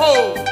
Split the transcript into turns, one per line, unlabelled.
Oh.